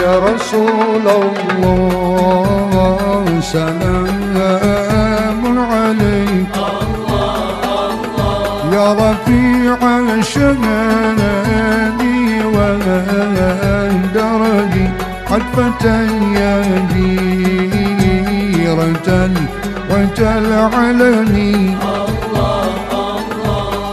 يا رسول الله سلام عليك. يا رفيع الشنان والدرج قد فتيا ديرة وتلعلني الله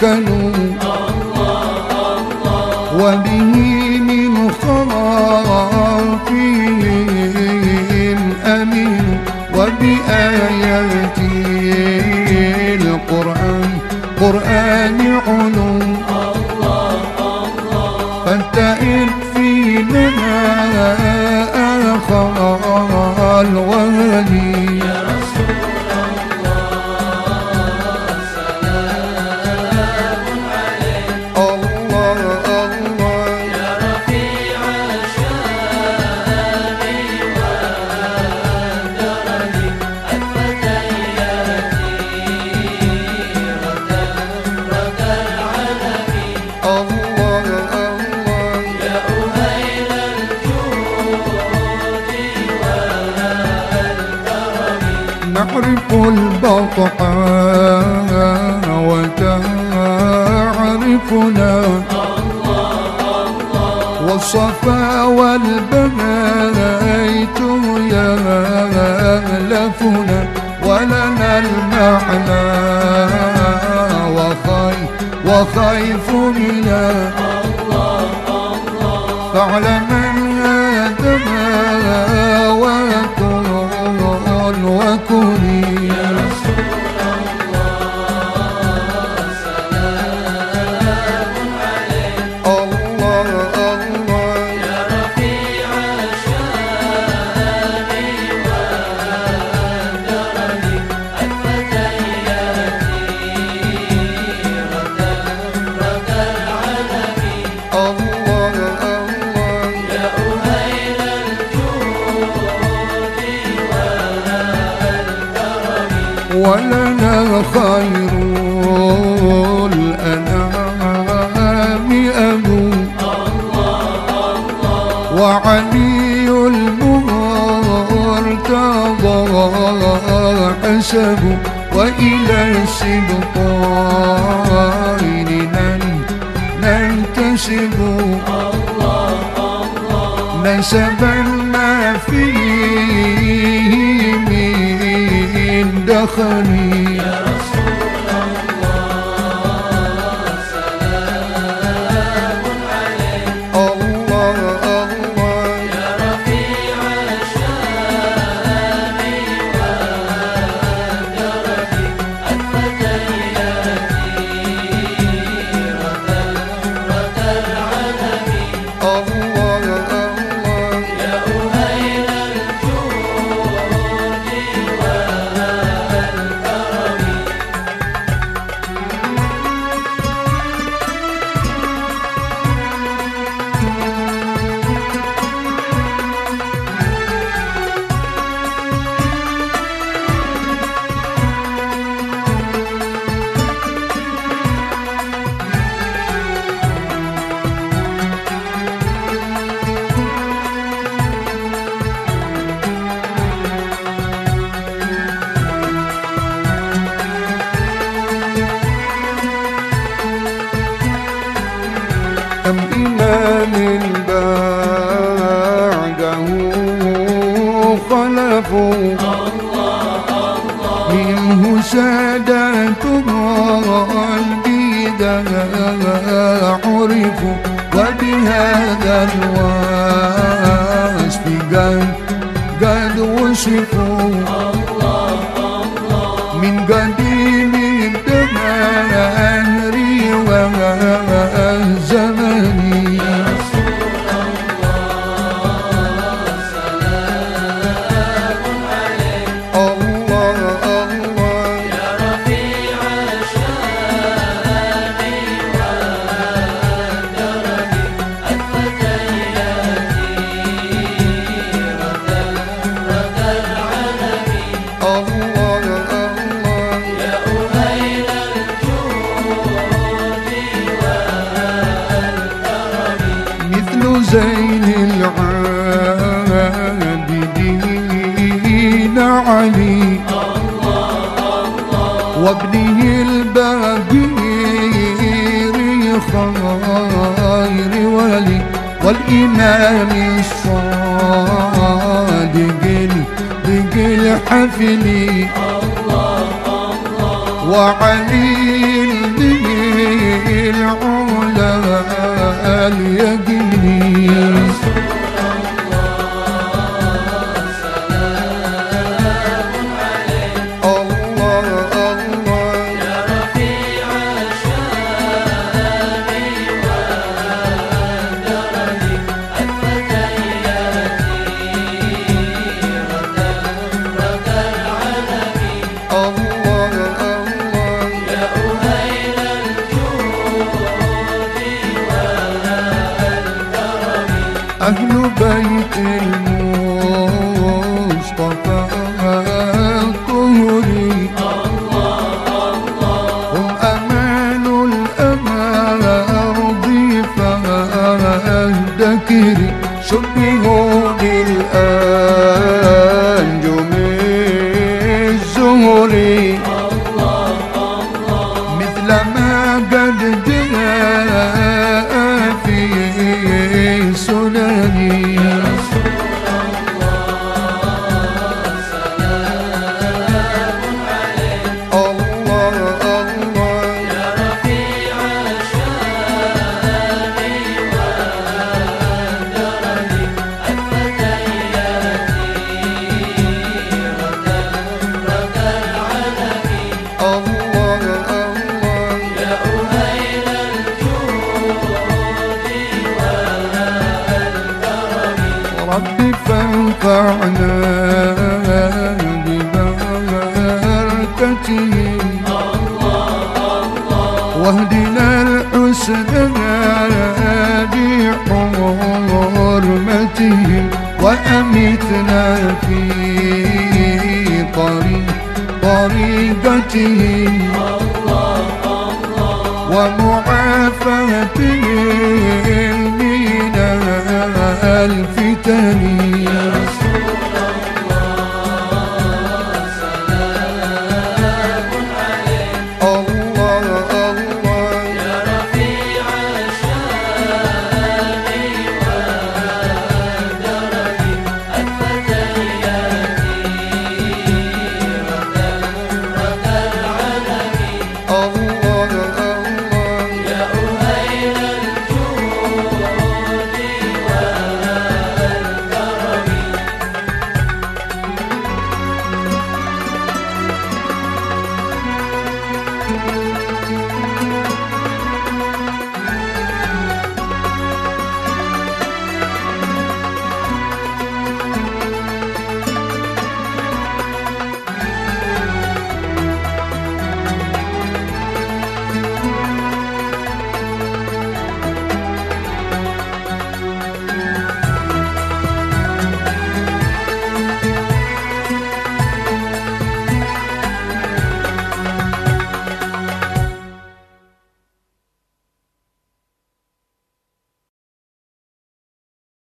கணும் والصفا والبيت يألفنا ولنا المعنى وخيف وخيف منا فاعلم وعلي المرتضى حسب وإلى السبطين نن- ننتسب. نسبا ما فيه من دخلي had at once begun, God worshipful. Oh. زين العابدين علي. وابنه الباقير خير ولي. والإمام الصادق الدق الحفلي وعلي المصطفى الطهري هم أمان الأرض فالذكر شبهوا بالأنجم الزهري وسدنا بحرمته وأمتنا في طريق طريقته. ومعافاتهم من ألف